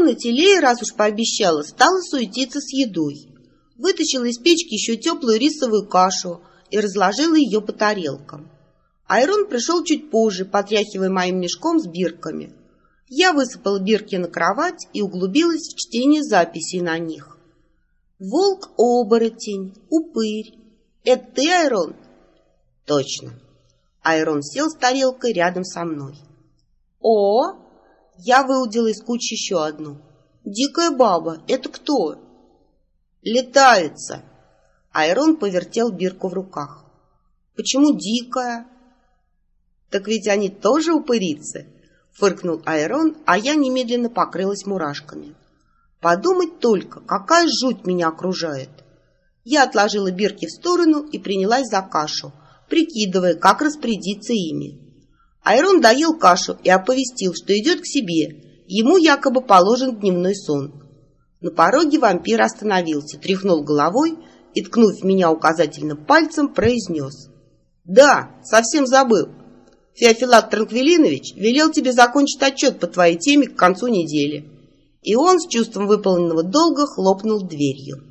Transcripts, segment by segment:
комнате Лея, раз уж пообещала, стала суетиться с едой. Вытащила из печки еще теплую рисовую кашу и разложила ее по тарелкам. Айрон пришел чуть позже, потряхивая моим мешком с бирками. Я высыпала бирки на кровать и углубилась в чтение записей на них. Волк-оборотень, упырь. Это ты, Айрон? Точно. Айрон сел с тарелкой рядом со мной. О, я выудила из кучи еще одну. Дикая баба, это кто? Летается. Айрон повертел бирку в руках. Почему дикая? Так ведь они тоже упырицы, фыркнул Айрон, а я немедленно покрылась мурашками. Подумать только, какая жуть меня окружает. Я отложила бирки в сторону и принялась за кашу, прикидывая, как распорядиться ими. Айрон доел кашу и оповестил, что идет к себе. Ему якобы положен дневной сон. На пороге вампир остановился, тряхнул головой и, ткнув меня указательным пальцем, произнес. «Да, совсем забыл. Феофилак Транквилинович велел тебе закончить отчет по твоей теме к концу недели». И он с чувством выполненного долга хлопнул дверью.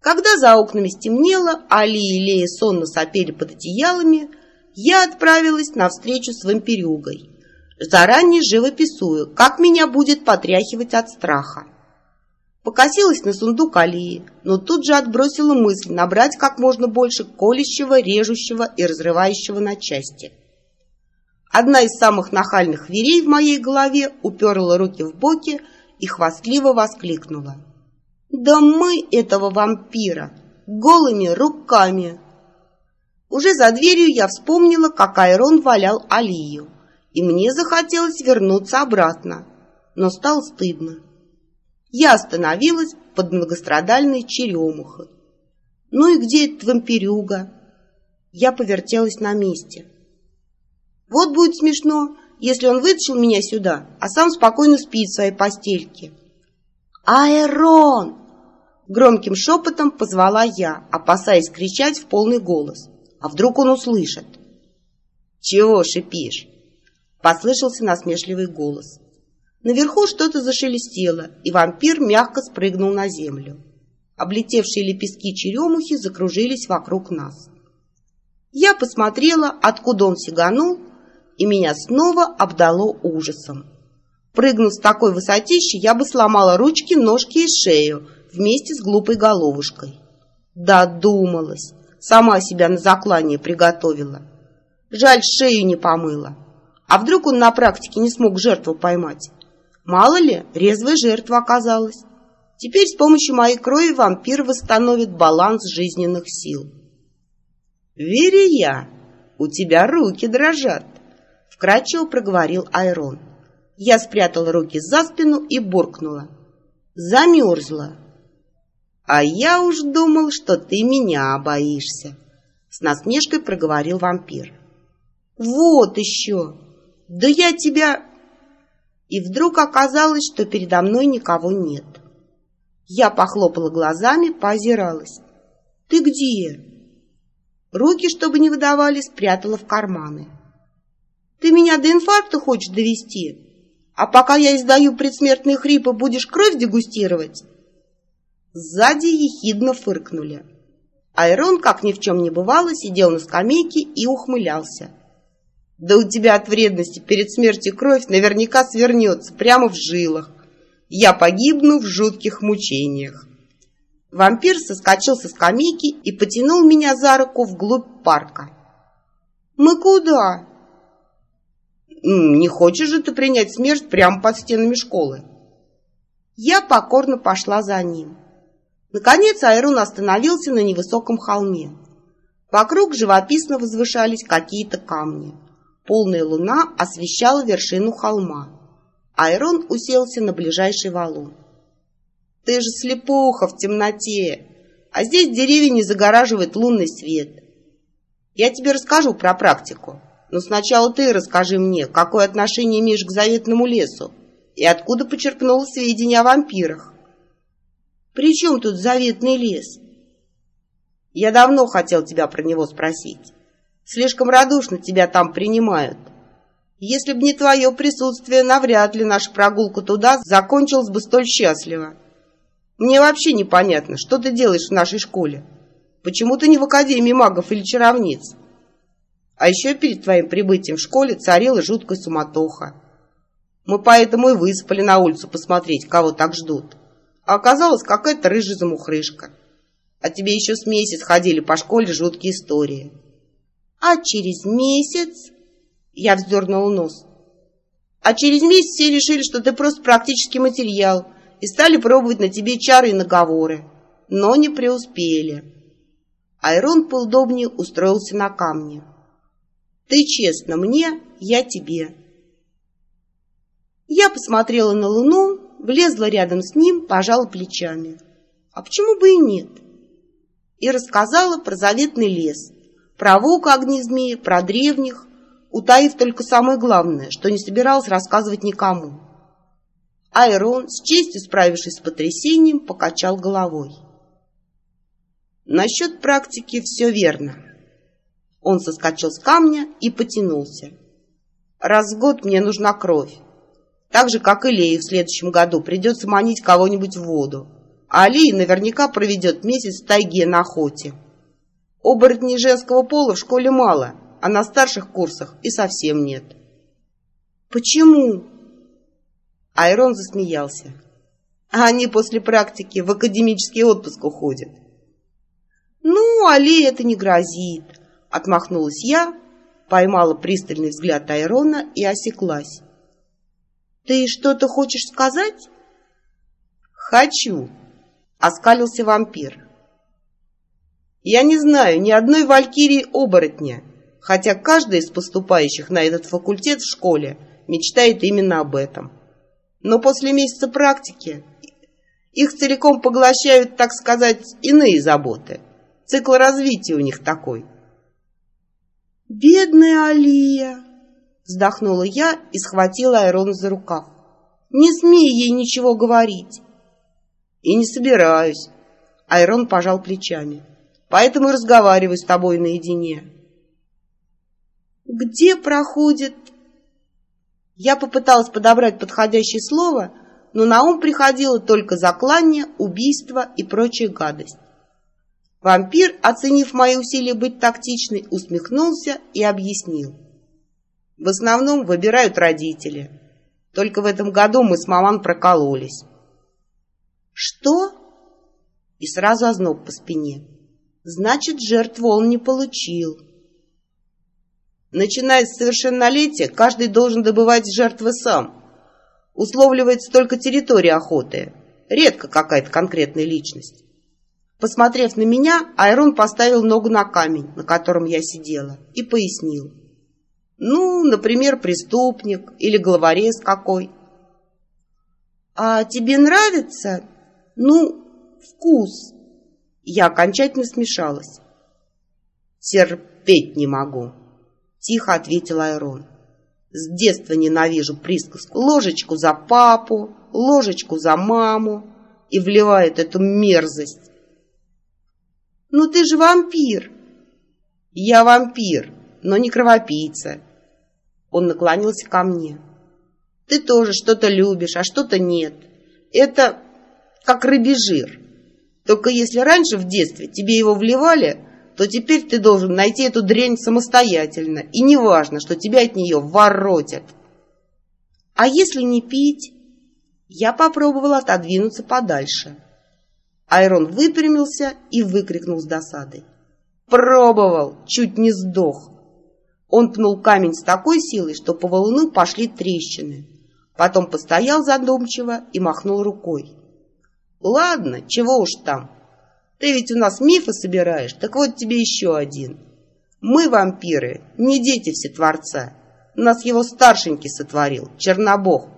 Когда за окнами стемнело, Али и Лея сонно сопели под одеялами, я отправилась на встречу с вампирюгой, заранее живописую, как меня будет потряхивать от страха. Покосилась на сундук Алии, но тут же отбросила мысль набрать как можно больше колющего, режущего и разрывающего на части. Одна из самых нахальных верей в моей голове уперла руки в боки и хвастливо воскликнула. Да мы этого вампира голыми руками. Уже за дверью я вспомнила, как Айрон валял Алию, и мне захотелось вернуться обратно, но стало стыдно. Я остановилась под многострадальной черемухой. «Ну и где этот вампирюга?» Я повертелась на месте. «Вот будет смешно, если он вытащил меня сюда, а сам спокойно спит в своей постельке». «Айрон!» Громким шепотом позвала я, опасаясь кричать в полный голос. А вдруг он услышит? «Чего шипишь?» Послышался насмешливый голос. Наверху что-то зашелестело, и вампир мягко спрыгнул на землю. Облетевшие лепестки черемухи закружились вокруг нас. Я посмотрела, откуда он сиганул, и меня снова обдало ужасом. Прыгнув с такой высотищи, я бы сломала ручки, ножки и шею, вместе с глупой головушкой. Додумалась, сама себя на заклание приготовила. Жаль, шею не помыла. А вдруг он на практике не смог жертву поймать? Мало ли, резвая жертва оказалась. Теперь с помощью моей крови вампир восстановит баланс жизненных сил. «Верия, у тебя руки дрожат», — вкратчиво проговорил Айрон. Я спрятала руки за спину и буркнула. «Замерзла». «А я уж думал, что ты меня боишься», — с насмешкой проговорил вампир. «Вот еще! Да я тебя...» И вдруг оказалось, что передо мной никого нет. Я похлопала глазами, поозиралась. «Ты где?» Руки, чтобы не выдавали, спрятала в карманы. «Ты меня до инфаркта хочешь довести? А пока я издаю предсмертные хрипы, будешь кровь дегустировать?» Сзади ехидно фыркнули. Айрон, как ни в чем не бывало, сидел на скамейке и ухмылялся. «Да у тебя от вредности перед смертью кровь наверняка свернется прямо в жилах. Я погибну в жутких мучениях». Вампир соскочил со скамейки и потянул меня за руку вглубь парка. «Мы куда?» «Не хочешь же ты принять смерть прямо под стенами школы?» Я покорно пошла за ним. Наконец Айрон остановился на невысоком холме. Вокруг живописно возвышались какие-то камни. Полная луна освещала вершину холма. Айрон уселся на ближайший валун. «Ты же слепуха в темноте, а здесь деревья не загораживает лунный свет. Я тебе расскажу про практику, но сначала ты расскажи мне, какое отношение имеешь к заветному лесу и откуда почерпнул сведения о вампирах. При чем тут заветный лес? Я давно хотел тебя про него спросить. Слишком радушно тебя там принимают. Если б не твое присутствие, навряд ли наша прогулка туда закончилась бы столь счастливо. Мне вообще непонятно, что ты делаешь в нашей школе. Почему ты не в Академии магов или чаровниц? А еще перед твоим прибытием в школе царила жуткая суматоха. Мы поэтому и выспали на улицу посмотреть, кого так ждут. А оказалась какая-то рыжая замухрышка. А тебе еще с месяц ходили по школе жуткие истории. А через месяц... Я вздернула нос. А через месяц все решили, что ты просто практический материал, и стали пробовать на тебе чары и наговоры. Но не преуспели. Айрон поудобнее устроился на камне. Ты честно мне, я тебе. Я посмотрела на луну, влезла рядом с ним, пожала плечами. А почему бы и нет? И рассказала про заветный лес, про волка огни змеи, про древних, утаив только самое главное, что не собиралась рассказывать никому. Айрон, с честью справившись с потрясением, покачал головой. Насчет практики все верно. Он соскочил с камня и потянулся. Раз в год мне нужна кровь. Так же, как и Лее в следующем году придется манить кого-нибудь в воду. А Лия наверняка проведет месяц в тайге на охоте. Оборотней женского пола в школе мало, а на старших курсах и совсем нет. «Почему?» Айрон засмеялся. А они после практики в академический отпуск уходят. «Ну, Али это не грозит», Отмахнулась я, поймала пристальный взгляд Айрона и осеклась. «Ты что-то хочешь сказать?» «Хочу», — оскалился вампир. «Я не знаю ни одной валькирии-оборотня, хотя каждый из поступающих на этот факультет в школе мечтает именно об этом. Но после месяца практики их целиком поглощают, так сказать, иные заботы. Цикл развития у них такой — «Бедная Алия!» Вздохнула я и схватила Айрона за рукав. «Не смей ей ничего говорить!» «И не собираюсь!» Айрон пожал плечами. «Поэтому и разговариваю с тобой наедине». «Где проходит...» Я попыталась подобрать подходящее слово, но на ум приходило только заклание, убийство и прочая гадость. Вампир, оценив мои усилия быть тактичной, усмехнулся и объяснил. В основном выбирают родители. Только в этом году мы с маман прокололись. Что? И сразу озноб по спине. Значит, жертву он не получил. Начиная с совершеннолетия, каждый должен добывать жертвы сам. Условливается только территория охоты. Редко какая-то конкретная личность. Посмотрев на меня, Айрон поставил ногу на камень, на котором я сидела, и пояснил. Ну, например, преступник или главорез какой. А тебе нравится? Ну, вкус. Я окончательно смешалась. Терпеть не могу, тихо ответил Айрон. С детства ненавижу присказку «ложечку за папу», «ложечку за маму» и вливает эту мерзость «Ну ты же вампир!» «Я вампир, но не кровопийца!» Он наклонился ко мне. «Ты тоже что-то любишь, а что-то нет. Это как рыбий жир. Только если раньше в детстве тебе его вливали, то теперь ты должен найти эту дрянь самостоятельно, и неважно, что тебя от нее воротят. А если не пить? Я попробовала отодвинуться подальше. Айрон выпрямился и выкрикнул с досадой. «Пробовал! Чуть не сдох!» Он пнул камень с такой силой, что по валуну пошли трещины. Потом постоял задумчиво и махнул рукой. «Ладно, чего уж там. Ты ведь у нас мифы собираешь, так вот тебе еще один. Мы, вампиры, не дети Всетворца. Нас его старшенький сотворил, Чернобог.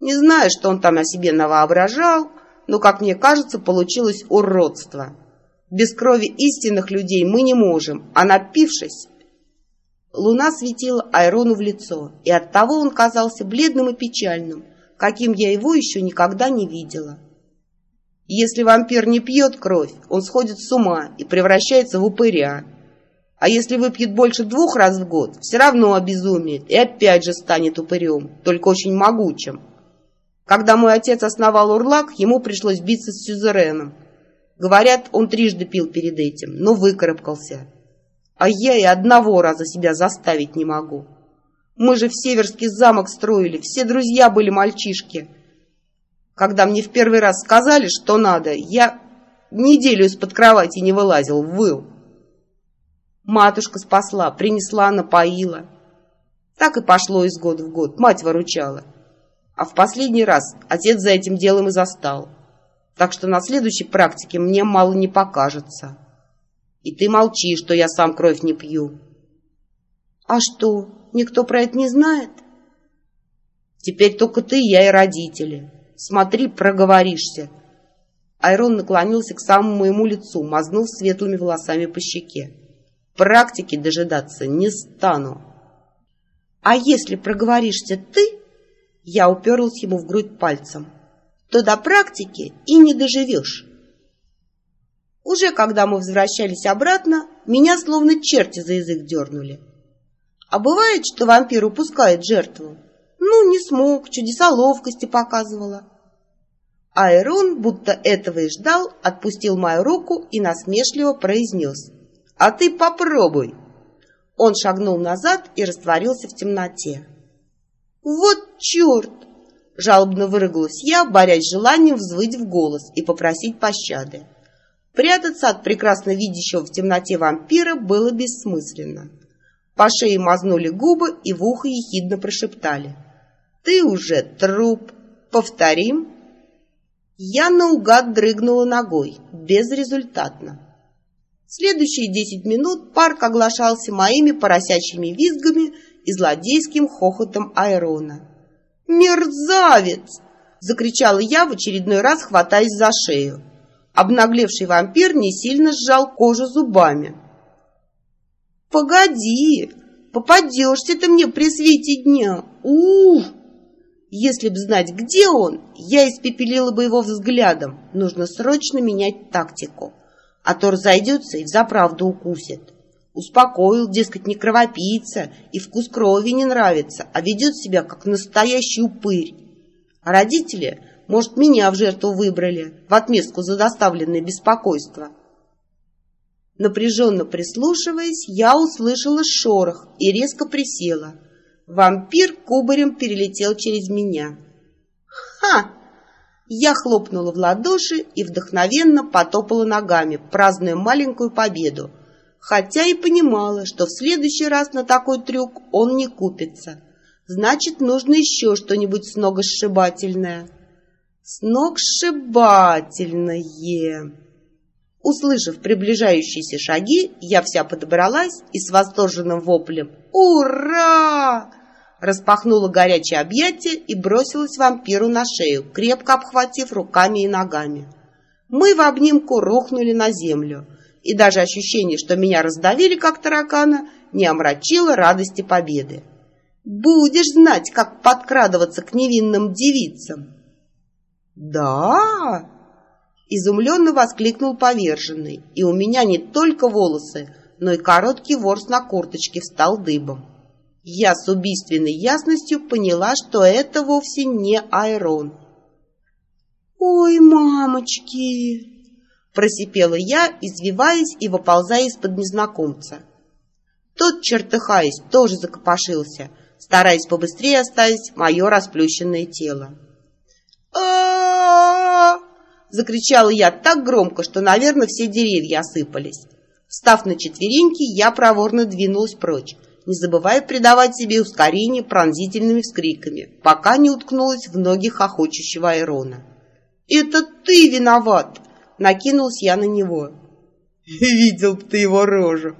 Не знаю, что он там о себе навоображал, но, как мне кажется, получилось уродство. Без крови истинных людей мы не можем, а напившись... Луна светила Айрону в лицо, и оттого он казался бледным и печальным, каким я его еще никогда не видела. Если вампир не пьет кровь, он сходит с ума и превращается в упыря. А если выпьет больше двух раз в год, все равно обезумеет и опять же станет упырем, только очень могучим. Когда мой отец основал Урлак, ему пришлось биться с сюзереном. Говорят, он трижды пил перед этим, но выкарабкался. А я и одного раза себя заставить не могу. Мы же в Северский замок строили, все друзья были мальчишки. Когда мне в первый раз сказали, что надо, я неделю из-под кровати не вылазил, выл. Матушка спасла, принесла, напоила. Так и пошло из года в год, мать выручала. А в последний раз отец за этим делом и застал. Так что на следующей практике мне мало не покажется. И ты молчи, что я сам кровь не пью. А что, никто про это не знает? Теперь только ты, я и родители. Смотри, проговоришься. Айрон наклонился к самому моему лицу, мазнув светлыми волосами по щеке практики дожидаться не стану. А если проговоришься ты, я уперлась ему в грудь пальцем, то до практики и не доживешь. Уже когда мы возвращались обратно, меня словно черти за язык дернули. А бывает, что вампир упускает жертву. Ну, не смог, чудеса ловкости показывала. Айрон, будто этого и ждал, отпустил мою руку и насмешливо произнес — а ты попробуй. Он шагнул назад и растворился в темноте. Вот черт! Жалобно выругалась я, борясь с желанием взвыть в голос и попросить пощады. Прятаться от прекрасно видящего в темноте вампира было бессмысленно. По шее мазнули губы и в ухо ехидно прошептали. «Ты уже труп! Повторим!» Я наугад дрыгнула ногой, безрезультатно. Следующие десять минут парк оглашался моими поросячьими визгами и злодейским хохотом Айрона. «Мерзавец!» — закричала я в очередной раз, хватаясь за шею. Обнаглевший вампир не сильно сжал кожу зубами. «Погоди! Попадешься ты мне при свете дня! Ух! Если б знать, где он, я испепелила бы его взглядом. Нужно срочно менять тактику» а то разойдется и взаправду укусит. Успокоил, дескать, не кровопийца, и вкус крови не нравится, а ведет себя, как настоящий упырь. А родители, может, меня в жертву выбрали, в отместку за доставленное беспокойство. Напряженно прислушиваясь, я услышала шорох и резко присела. Вампир кубарем перелетел через меня. «Ха!» Я хлопнула в ладоши и вдохновенно потопала ногами, празднуя маленькую победу, хотя и понимала, что в следующий раз на такой трюк он не купится. Значит, нужно еще что-нибудь сногсшибательное. Сногсшибательное. Услышав приближающиеся шаги, я вся подобралась и с восторженным воплем «Ура!» распахнула горячее объятие и бросилась вампиру на шею, крепко обхватив руками и ногами. Мы в обнимку рухнули на землю, и даже ощущение, что меня раздавили, как таракана, не омрачило радости победы. «Будешь знать, как подкрадываться к невинным девицам!» «Да!» — изумленно воскликнул поверженный, и у меня не только волосы, но и короткий ворс на курточке встал дыбом. Я с убийственной ясностью поняла, что это вовсе не Айрон. «Ой, мамочки!» — просипела я, извиваясь и выползая из-под незнакомца. Тот, чертыхаясь, тоже закопошился, стараясь побыстрее оставить мое расплющенное тело. Закричала я так громко, что, наверное, все деревья осыпались. Встав на четвереньки, я проворно двинулась прочь, не забывая придавать себе ускорение пронзительными вскриками, пока не уткнулась в ноги хохочущего Айрона. «Это ты виноват!» — накинулась я на него. «Видел б ты его рожу!»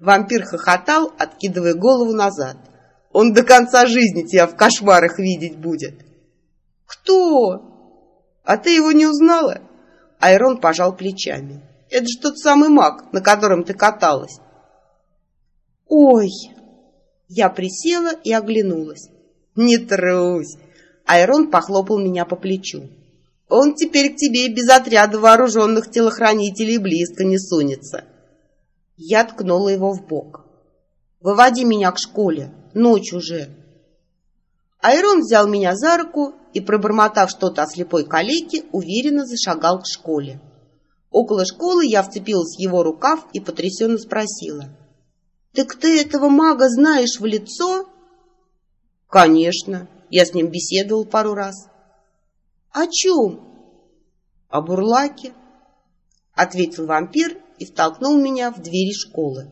Вампир хохотал, откидывая голову назад. «Он до конца жизни тебя в кошмарах видеть будет!» «Кто?» «А ты его не узнала?» Айрон пожал плечами. «Это же тот самый маг, на котором ты каталась». «Ой!» Я присела и оглянулась. «Не трусь!» Айрон похлопал меня по плечу. «Он теперь к тебе без отряда вооруженных телохранителей близко не сунется». Я ткнула его в бок. «Выводи меня к школе, ночь уже». Айрон взял меня за руку и, пробормотав что-то о слепой калеке, уверенно зашагал к школе. Около школы я вцепилась в его рукав и потрясенно спросила. «Так ты этого мага знаешь в лицо?» «Конечно, я с ним беседовал пару раз». «О чем?» «О бурлаке», — ответил вампир и втолкнул меня в двери школы.